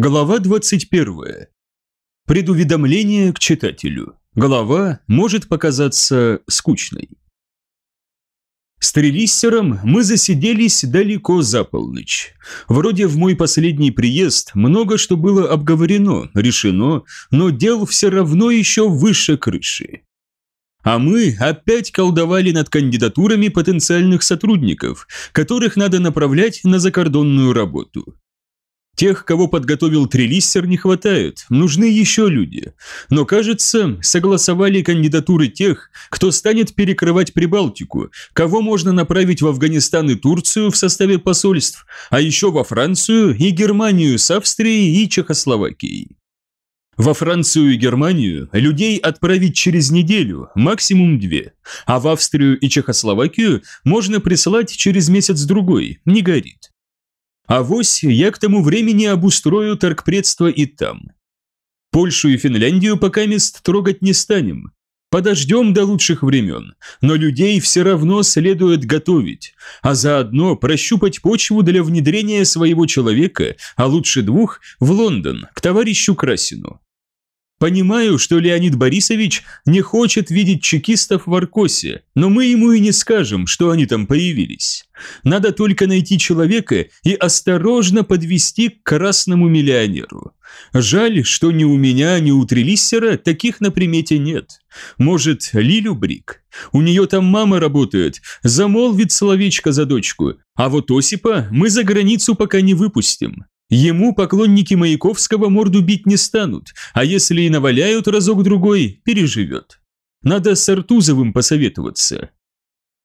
Глава 21. Предуведомление к читателю. Глава может показаться скучной. С Трелиссером мы засиделись далеко за полночь. Вроде в мой последний приезд много что было обговорено, решено, но дел все равно еще выше крыши. А мы опять колдовали над кандидатурами потенциальных сотрудников, которых надо направлять на закордонную работу. Тех, кого подготовил Трелиссер, не хватает, нужны еще люди. Но, кажется, согласовали кандидатуры тех, кто станет перекрывать Прибалтику, кого можно направить в Афганистан и Турцию в составе посольств, а еще во Францию и Германию с Австрией и Чехословакией. Во Францию и Германию людей отправить через неделю, максимум две, а в Австрию и Чехословакию можно присылать через месяц-другой, не горит. А вось я к тому времени обустрою торгпредство и там. Польшу и Финляндию пока мест трогать не станем. Подождем до лучших времен, но людей все равно следует готовить, а заодно прощупать почву для внедрения своего человека, а лучше двух, в Лондон, к товарищу Красину. Понимаю, что Леонид Борисович не хочет видеть чекистов в Аркосе, но мы ему и не скажем, что они там появились. Надо только найти человека и осторожно подвести к красному миллионеру. Жаль, что ни у меня, ни у Трелиссера таких на примете нет. Может, Лилю Брик? У нее там мама работает, замолвит словечко за дочку, а вот Осипа мы за границу пока не выпустим. Ему поклонники Маяковского морду бить не станут, а если и наваляют разок-другой, переживет. Надо с Артузовым посоветоваться.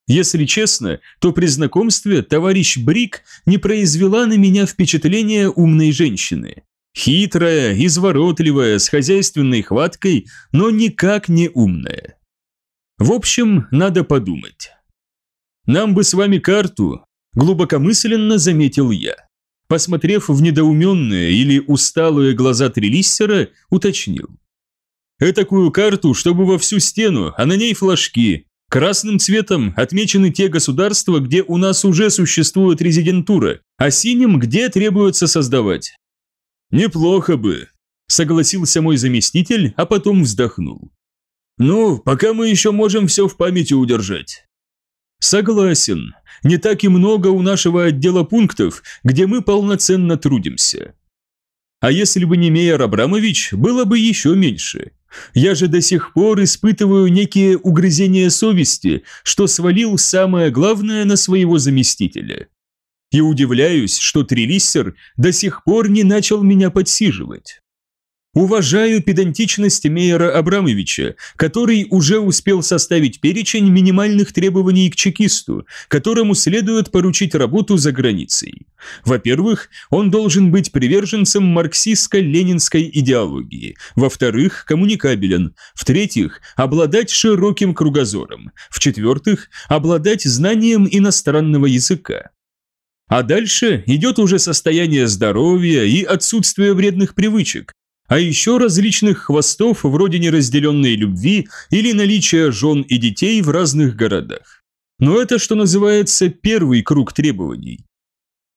Если честно, то при знакомстве товарищ Брик не произвела на меня впечатления умной женщины. Хитрая, изворотливая, с хозяйственной хваткой, но никак не умная. В общем, надо подумать. Нам бы с вами карту, глубокомысленно заметил я. Посмотрев в недоуменные или усталые глаза Трелиссера, уточнил. Этакую карту, чтобы во всю стену, а на ней флажки. Красным цветом отмечены те государства, где у нас уже существует резидентура, а синим, где требуется создавать. Неплохо бы, согласился мой заместитель, а потом вздохнул. Ну, пока мы еще можем все в памяти удержать. Согласен, не так и много у нашего отдела пунктов, где мы полноценно трудимся. А если бы не Мейер Абрамович, было бы еще меньше. Я же до сих пор испытываю некие угрызения совести, что свалил самое главное на своего заместителя. И удивляюсь, что Трилиссер до сих пор не начал меня подсиживать. Уважаю педантичность Мейера Абрамовича, который уже успел составить перечень минимальных требований к чекисту, которому следует поручить работу за границей. Во-первых, он должен быть приверженцем марксистско-ленинской идеологии. Во-вторых, коммуникабелен. В-третьих, обладать широким кругозором. В-четвертых, обладать знанием иностранного языка. А дальше идет уже состояние здоровья и отсутствие вредных привычек, а еще различных хвостов вроде неразделенной любви или наличия жен и детей в разных городах. Но это, что называется, первый круг требований.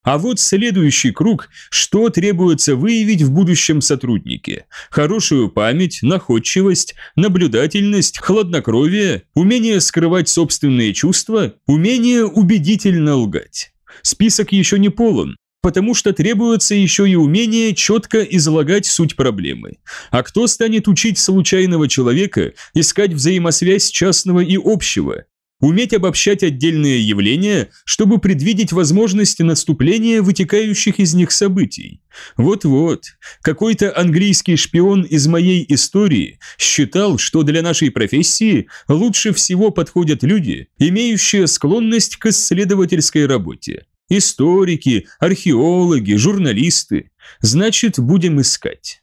А вот следующий круг, что требуется выявить в будущем сотруднике. Хорошую память, находчивость, наблюдательность, хладнокровие, умение скрывать собственные чувства, умение убедительно лгать. Список еще не полон, потому что требуется еще и умение четко излагать суть проблемы. А кто станет учить случайного человека искать взаимосвязь частного и общего? Уметь обобщать отдельные явления, чтобы предвидеть возможности наступления вытекающих из них событий. Вот-вот, какой-то английский шпион из моей истории считал, что для нашей профессии лучше всего подходят люди, имеющие склонность к исследовательской работе. Историки, археологи, журналисты. Значит, будем искать.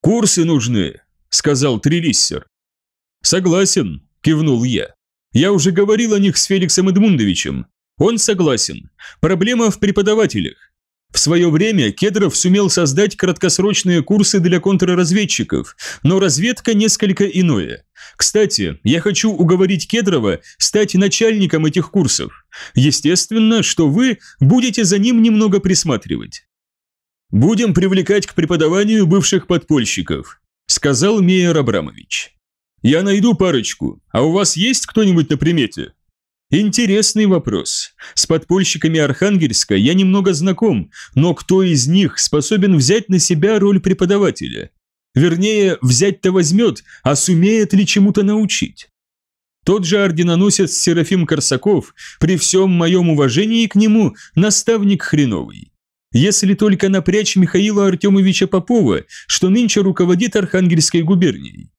Курсы нужны, сказал Трилиссер. Согласен, кивнул я. Я уже говорил о них с Феликсом Эдмундовичем. Он согласен. Проблема в преподавателях. В свое время Кедров сумел создать краткосрочные курсы для контрразведчиков, но разведка несколько иное. Кстати, я хочу уговорить Кедрова стать начальником этих курсов. Естественно, что вы будете за ним немного присматривать. «Будем привлекать к преподаванию бывших подпольщиков», – сказал Мейер Абрамович. «Я найду парочку, а у вас есть кто-нибудь на примете?» Интересный вопрос. С подпольщиками Архангельска я немного знаком, но кто из них способен взять на себя роль преподавателя? Вернее, взять-то возьмет, а сумеет ли чему-то научить? Тот же орденоносец Серафим Корсаков, при всем моем уважении к нему, наставник хреновый. Если только напрячь Михаила Артемовича Попова, что нынче руководит Архангельской губернией.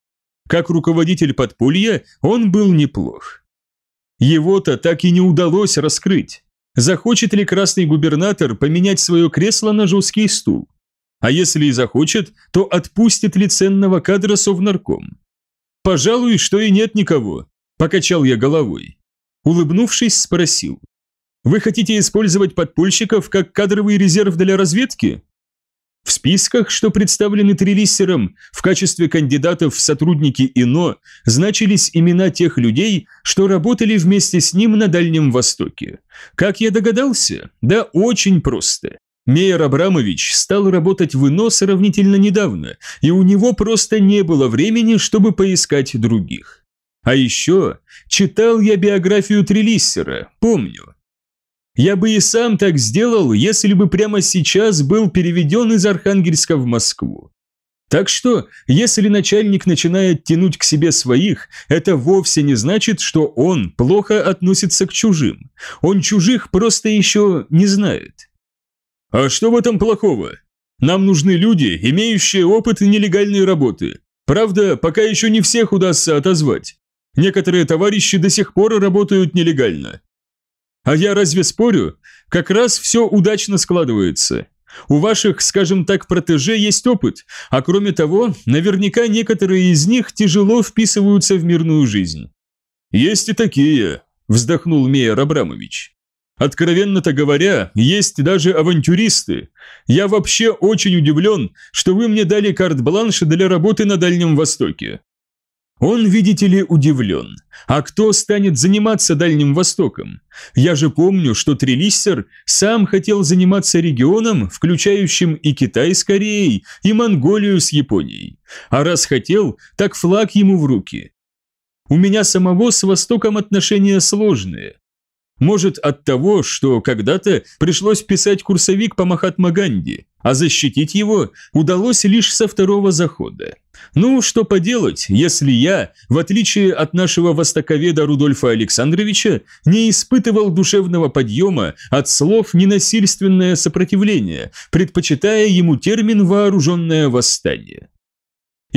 Как руководитель подполья он был неплох. Его-то так и не удалось раскрыть. Захочет ли красный губернатор поменять свое кресло на жесткий стул? А если и захочет, то отпустит ли ценного кадра совнарком? Пожалуй, что и нет никого, покачал я головой. Улыбнувшись, спросил. Вы хотите использовать подпольщиков как кадровый резерв для разведки? В списках, что представлены Трелиссером, в качестве кандидатов в сотрудники ИНО значились имена тех людей, что работали вместе с ним на Дальнем Востоке. Как я догадался? Да очень просто. Мейер Абрамович стал работать в ИНО сравнительно недавно, и у него просто не было времени, чтобы поискать других. А еще читал я биографию Трелиссера, помню. Я бы и сам так сделал, если бы прямо сейчас был переведен из Архангельска в Москву. Так что, если начальник начинает тянуть к себе своих, это вовсе не значит, что он плохо относится к чужим. Он чужих просто еще не знает. А что в этом плохого? Нам нужны люди, имеющие опыт нелегальной работы. Правда, пока еще не всех удастся отозвать. Некоторые товарищи до сих пор работают нелегально. А я разве спорю? Как раз все удачно складывается. У ваших, скажем так, протеже есть опыт, а кроме того, наверняка некоторые из них тяжело вписываются в мирную жизнь. Есть и такие, вздохнул Мейер Абрамович. Откровенно-то говоря, есть даже авантюристы. Я вообще очень удивлен, что вы мне дали карт-бланш для работы на Дальнем Востоке. Он, видите ли, удивлен. А кто станет заниматься Дальним Востоком? Я же помню, что Трелиссер сам хотел заниматься регионом, включающим и Китай с Кореей, и Монголию с Японией. А раз хотел, так флаг ему в руки. У меня самого с Востоком отношения сложные. Может от того, что когда-то пришлось писать курсовик по Махатма Ганди, а защитить его удалось лишь со второго захода. Ну, что поделать, если я, в отличие от нашего востоковеда Рудольфа Александровича, не испытывал душевного подъема от слов «ненасильственное сопротивление», предпочитая ему термин «вооруженное восстание».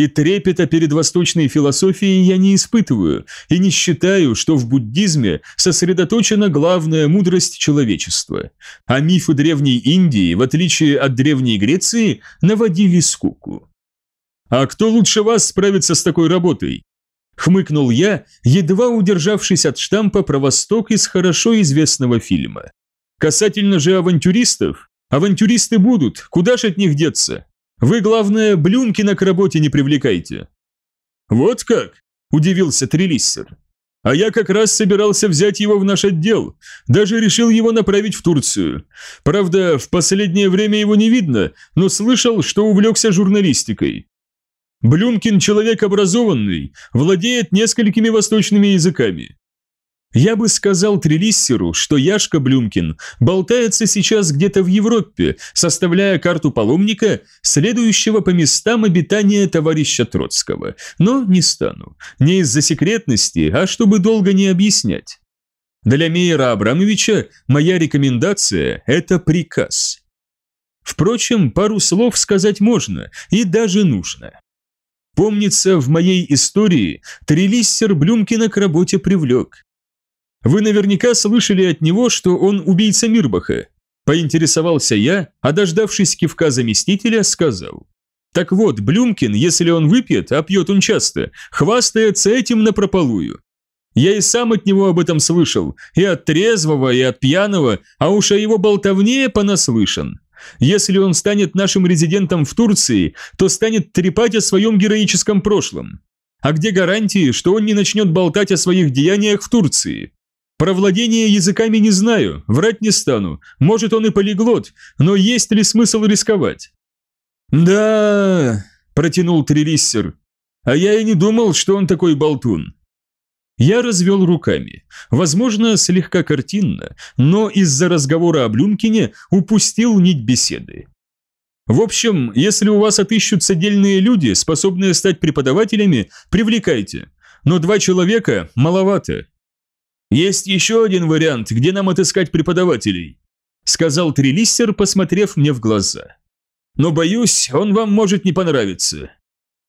И трепета перед восточной философией я не испытываю, и не считаю, что в буддизме сосредоточена главная мудрость человечества, а мифы Древней Индии, в отличие от Древней Греции, наводили скуку. «А кто лучше вас справится с такой работой?» Хмыкнул я, едва удержавшись от штампа про Восток из хорошо известного фильма. «Касательно же авантюристов, авантюристы будут, куда ж от них деться? Вы, главное, Блюмкина к работе не привлекайте». «Вот как?» – удивился Трелиссер. А я как раз собирался взять его в наш отдел, даже решил его направить в Турцию. Правда, в последнее время его не видно, но слышал, что увлекся журналистикой. Блюмкин человек образованный, владеет несколькими восточными языками. Я бы сказал Трелиссеру, что Яшка Блюмкин болтается сейчас где-то в Европе, составляя карту паломника, следующего по местам обитания товарища Троцкого. Но не стану. Не из-за секретности, а чтобы долго не объяснять. Для Мейера Абрамовича моя рекомендация – это приказ. Впрочем, пару слов сказать можно и даже нужно. Помнится, в моей истории Трелиссер Блюмкина к работе привлек. Вы наверняка слышали от него, что он убийца Мирбаха. Поинтересовался я, а дождавшись кивка заместителя, сказал. Так вот, Блюмкин, если он выпьет, а пьет он часто, хвастается этим напропалую. Я и сам от него об этом слышал, и от трезвого, и от пьяного, а уж о его болтовне понаслышан. Если он станет нашим резидентом в Турции, то станет трепать о своем героическом прошлом. А где гарантии, что он не начнет болтать о своих деяниях в Турции? Про владение языками не знаю, врать не стану. Может, он и полиглот, но есть ли смысл рисковать? Да, протянул Трелиссер. А я и не думал, что он такой болтун. Я развел руками. Возможно, слегка картинно, но из-за разговора о Блюмкине упустил нить беседы. В общем, если у вас отыщутся дельные люди, способные стать преподавателями, привлекайте. Но два человека маловато. «Есть еще один вариант, где нам отыскать преподавателей», сказал Трилиссер, посмотрев мне в глаза. «Но боюсь, он вам может не понравиться».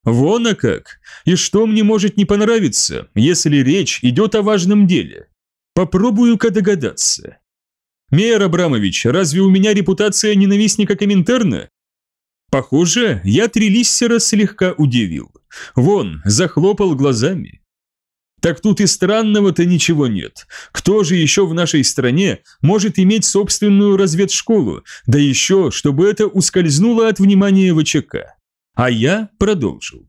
«Вон а как! И что мне может не понравиться, если речь идет о важном деле? Попробую-ка догадаться». «Мейер Абрамович, разве у меня репутация ненавистника Коминтерна?» Похоже, я Трилиссера слегка удивил. Вон, захлопал глазами. Так тут и странного-то ничего нет. Кто же еще в нашей стране может иметь собственную разведшколу, да еще, чтобы это ускользнуло от внимания ВЧК? А я продолжил.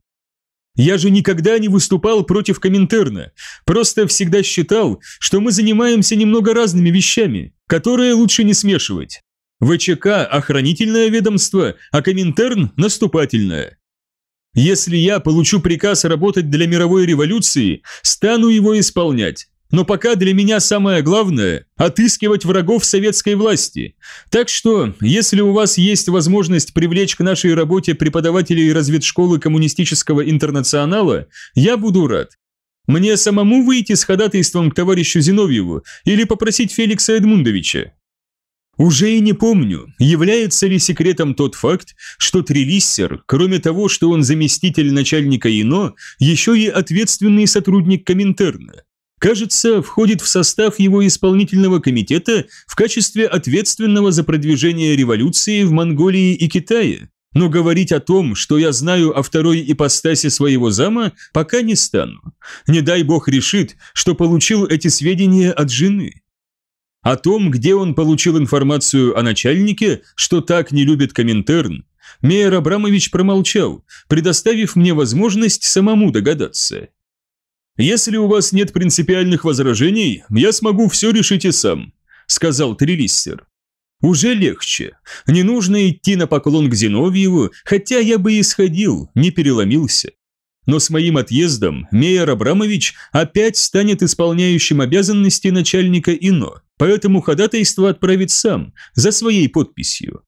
Я же никогда не выступал против Коминтерна, просто всегда считал, что мы занимаемся немного разными вещами, которые лучше не смешивать. ВЧК – охранительное ведомство, а Коминтерн – наступательное. Если я получу приказ работать для мировой революции, стану его исполнять. Но пока для меня самое главное – отыскивать врагов советской власти. Так что, если у вас есть возможность привлечь к нашей работе преподавателей разведшколы коммунистического интернационала, я буду рад. Мне самому выйти с ходатайством к товарищу Зиновьеву или попросить Феликса Эдмундовича? Уже и не помню, является ли секретом тот факт, что Трилиссер, кроме того, что он заместитель начальника ИНО, еще и ответственный сотрудник Коминтерна. Кажется, входит в состав его исполнительного комитета в качестве ответственного за продвижение революции в Монголии и Китае. Но говорить о том, что я знаю о второй ипостаси своего зама, пока не стану. Не дай бог решит, что получил эти сведения от жены. О том, где он получил информацию о начальнике, что так не любит Коминтерн, Мейер Абрамович промолчал, предоставив мне возможность самому догадаться. «Если у вас нет принципиальных возражений, я смогу все решить и сам», – сказал Трилиссер. «Уже легче. Не нужно идти на поклон к Зиновьеву, хотя я бы и сходил, не переломился. Но с моим отъездом Мейер Абрамович опять станет исполняющим обязанности начальника ИНО, поэтому ходатайство отправит сам, за своей подписью.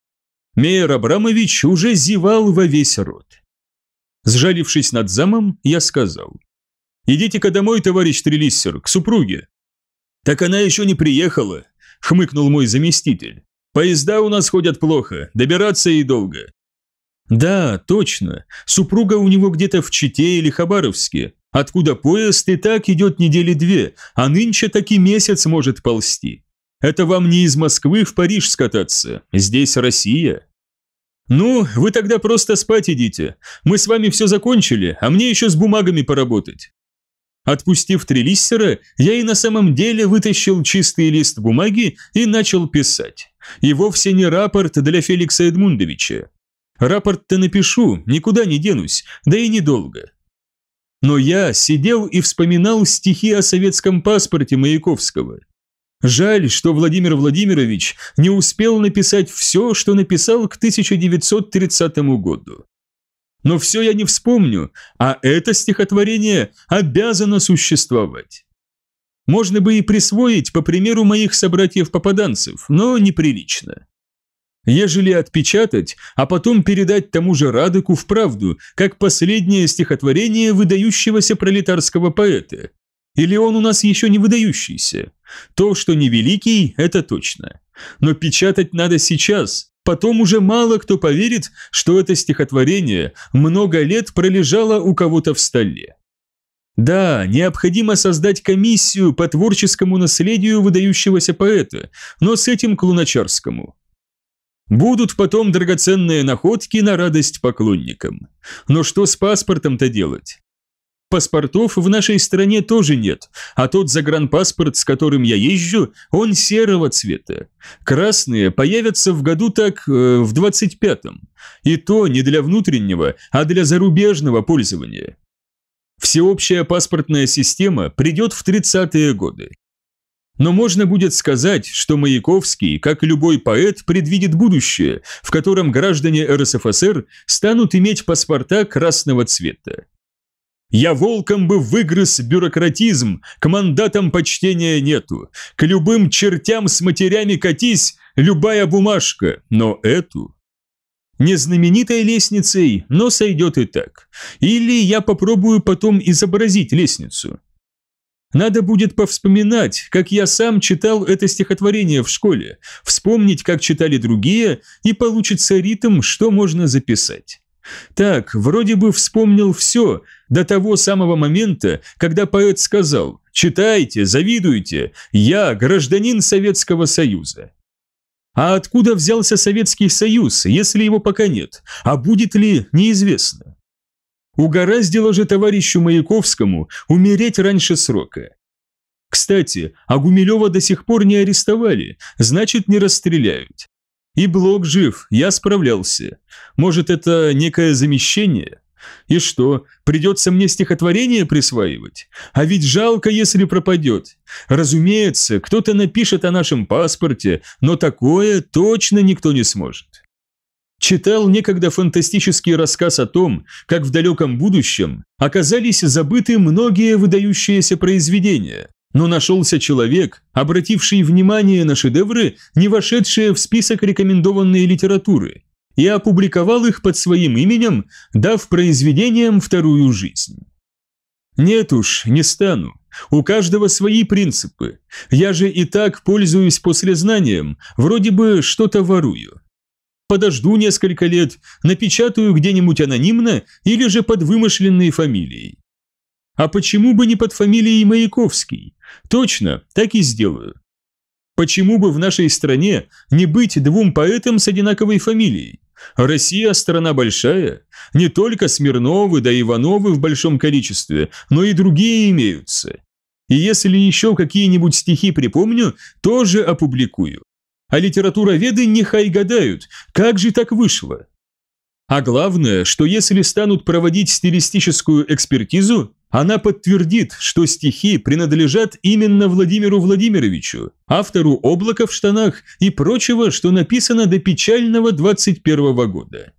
Мейер Абрамович уже зевал во весь рот. Сжалившись над замом, я сказал. «Идите-ка домой, товарищ Трелиссер, к супруге». «Так она еще не приехала», — хмыкнул мой заместитель. «Поезда у нас ходят плохо, добираться ей долго. Да, точно. Супруга у него где-то в Чите или Хабаровске, откуда поезд и так идет недели две, а нынче таки месяц может ползти. Это вам не из Москвы в Париж скататься, здесь Россия. Ну, вы тогда просто спать идите. Мы с вами все закончили, а мне еще с бумагами поработать. Отпустив трелиссера, я и на самом деле вытащил чистый лист бумаги и начал писать. И вовсе не рапорт для Феликса Эдмундовича. Рапорт-то напишу, никуда не денусь, да и недолго. Но я сидел и вспоминал стихи о советском паспорте Маяковского. Жаль, что Владимир Владимирович не успел написать все, что написал к 1930 году. Но все я не вспомню, а это стихотворение обязано существовать. Можно бы и присвоить, по примеру моих собратьев-попаданцев, но неприлично ежели отпечатать, а потом передать тому же Радыку в правду, как последнее стихотворение выдающегося пролетарского поэта. Или он у нас еще не выдающийся? То, что не великий, это точно. Но печатать надо сейчас, потом уже мало кто поверит, что это стихотворение много лет пролежало у кого-то в столе. Да, необходимо создать комиссию по творческому наследию выдающегося поэта, но с этим к Луначарскому. Будут потом драгоценные находки на радость поклонникам. Но что с паспортом-то делать? Паспортов в нашей стране тоже нет, а тот загранпаспорт, с которым я езжу, он серого цвета. Красные появятся в году так э, в 25-м. И то не для внутреннего, а для зарубежного пользования. Всеобщая паспортная система придет в 30-е годы. Но можно будет сказать, что Маяковский, как любой поэт, предвидит будущее, в котором граждане РСФСР станут иметь паспорта красного цвета. Я волком бы выгрыз бюрократизм, к мандатам почтения нету, к любым чертям с матерями катись, любая бумажка, но эту... Не знаменитой лестницей, но сойдет и так. Или я попробую потом изобразить лестницу. Надо будет повспоминать, как я сам читал это стихотворение в школе, вспомнить, как читали другие, и получится ритм, что можно записать. Так, вроде бы вспомнил все, до того самого момента, когда поэт сказал «Читайте, завидуйте, я гражданин Советского Союза». А откуда взялся Советский Союз, если его пока нет, а будет ли, неизвестно. Угораздило же товарищу Маяковскому умереть раньше срока. Кстати, а Гумилева до сих пор не арестовали, значит не расстреляют. И Блок жив, я справлялся. Может, это некое замещение? И что, придется мне стихотворение присваивать? А ведь жалко, если пропадет. Разумеется, кто-то напишет о нашем паспорте, но такое точно никто не сможет. Читал некогда фантастический рассказ о том, как в далеком будущем оказались забыты многие выдающиеся произведения, но нашелся человек, обративший внимание на шедевры, не вошедшие в список рекомендованной литературы, и опубликовал их под своим именем, дав произведениям вторую жизнь. Нет уж, не стану. У каждого свои принципы. Я же и так пользуюсь послезнанием, вроде бы что-то ворую. Подожду несколько лет, напечатаю где-нибудь анонимно или же под вымышленной фамилией. А почему бы не под фамилией Маяковский? Точно, так и сделаю. Почему бы в нашей стране не быть двум поэтам с одинаковой фамилией? Россия страна большая, не только Смирновы да Ивановы в большом количестве, но и другие имеются. И если еще какие-нибудь стихи припомню, тоже опубликую. А литературоведы нехай гадают, как же так вышло. А главное, что если станут проводить стилистическую экспертизу, она подтвердит, что стихи принадлежат именно Владимиру Владимировичу, автору «Облака в штанах» и прочего, что написано до печального 21 года.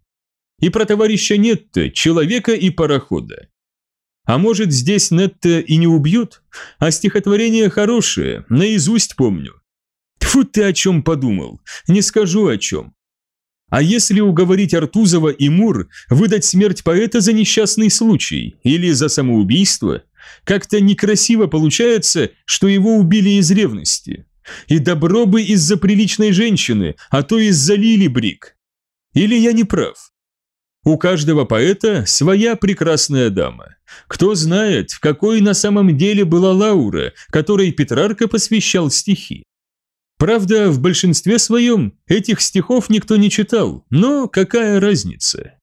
И про товарища Нетта, человека и парохода. А может, здесь Нетта и не убьют? А стихотворение хорошее, наизусть помню. Тьфу ты о чем подумал, не скажу о чем. А если уговорить Артузова и Мур выдать смерть поэта за несчастный случай или за самоубийство, как-то некрасиво получается, что его убили из ревности. И добро бы из-за приличной женщины, а то из-за Лили Брик. Или я не прав? У каждого поэта своя прекрасная дама. Кто знает, какой на самом деле была Лаура, которой Петрарка посвящал стихи. Правда, в большинстве своем этих стихов никто не читал, но какая разница?